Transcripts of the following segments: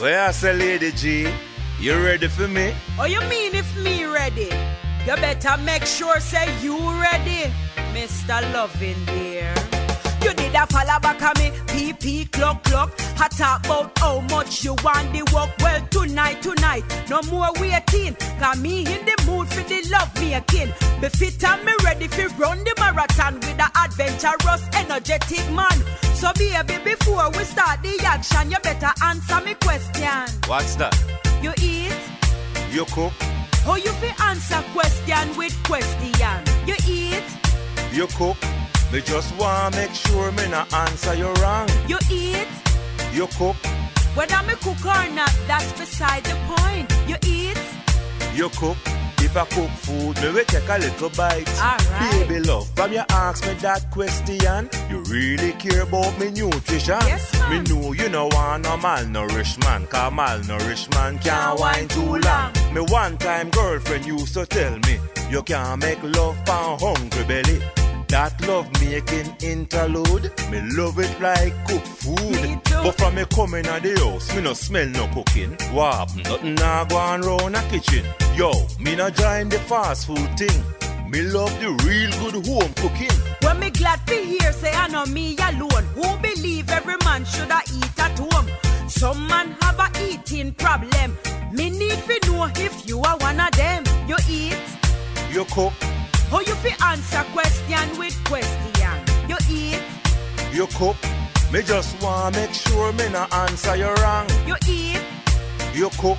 Where I say, Lady G, you ready for me? Oh, you mean if me ready? You better make sure say you ready, Mr. Loving dear. A follow back on me, PP clock clock. I talk about how much you want the work. Well, tonight, tonight, no more waiting. Got me in the mood for the love making. Be fit and me ready for run the marathon with the adventurous, energetic man. So baby, before we start the action, you better answer me question. What's that? You eat? You cook? How you fi answer question with question? You eat? You cook? Me just want to make sure me not answer you wrong. You eat? You cook? Whether me cook or not, that's beside the point. You eat? You cook? If I cook food, me will take a little bite. Alright. Baby love, from you ask me that question, you really care about me nutrition. Yes, man. Me know you no want no malnourished man, cause malnourished man can't wine too long. Me one time girlfriend used to tell me, you can't make love on hungry belly. That love making interlude, me love it like cook food. But from me coming out the house, me no smell no cooking. What happen? Nothing nah go on round a kitchen. Yo, me no join the fast food thing. Me love the real good home cooking. When me glad to hear say I know me alone. Who believe every man shoulda eat at home? Some man have a eating problem. Me need to know if you are one of them. You eat? You cook, How you fi answer question with question? You eat? you cook. Me just want make sure me no answer you wrong. You eat? You cook,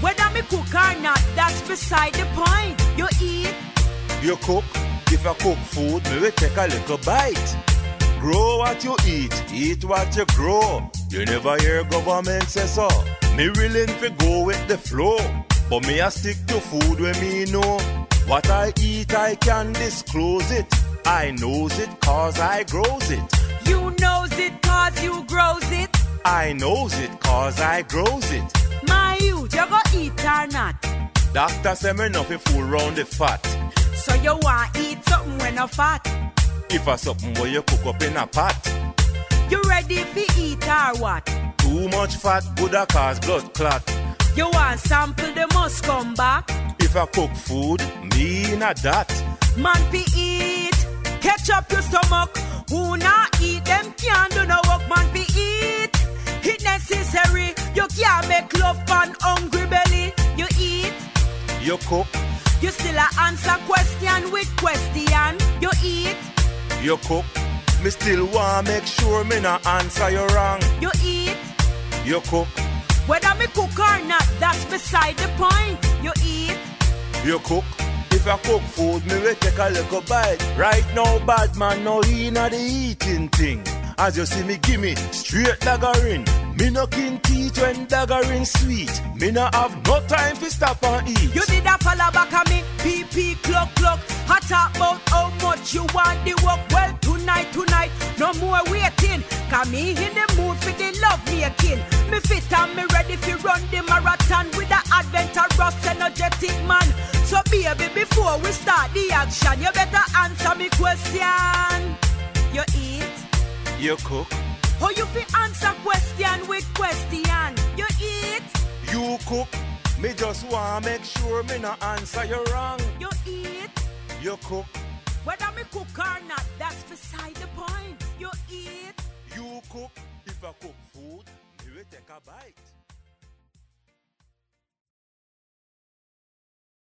Whether me cook or not, that's beside the point. You eat? you cook. If I cook food, me will take a little bite. Grow what you eat, eat what you grow. You never hear government say so. Me willing to go with the flow, but me a stick to food when me know. What I eat, I can disclose it. I knows it cause I grows it. You knows it cause you grows it. I knows it cause I grows it. My youth, you go eat or not? Doctor say me nothing fool round the fat. So you want eat something when no fat? If I something where you cook up in a pot. You ready fi eat or what? Too much fat would a cause blood clot. You want sample the must come back? If I cook food, me not that. Man fi eat, catch up your stomach. Who not eat them can't do no work. Man fi eat, it necessary. You can't make love on hungry belly. You eat, You cook, you still a answer question with question. You eat, you cook. Me still want make sure me not answer you wrong. you eat. You cook, Whether me cook or not, that's beside the point. You eat, you cook. If I cook food, me will take a little bite. Right now, bad man, no inna the eating thing. As you see me, gimme straight daggering. Me no kin teeth when daggering sweet. Me no have no time to stop and eat. you did a follow back on me. PP clock clock. Talk about how much you want the work. Well, tonight, tonight, no more waiting. Come me in the mood love making. Me fit and me ready to run the marathon with the adventurous, energetic man. So baby, before we start the action, you better answer me question. You eat? You cook, How you fi answer question with question? You eat? you cook. Me just want make sure me no answer you wrong. You eat? You cook, Whether me cook or not, that's beside the point. You eat? you cook. If cook food, will take a bite.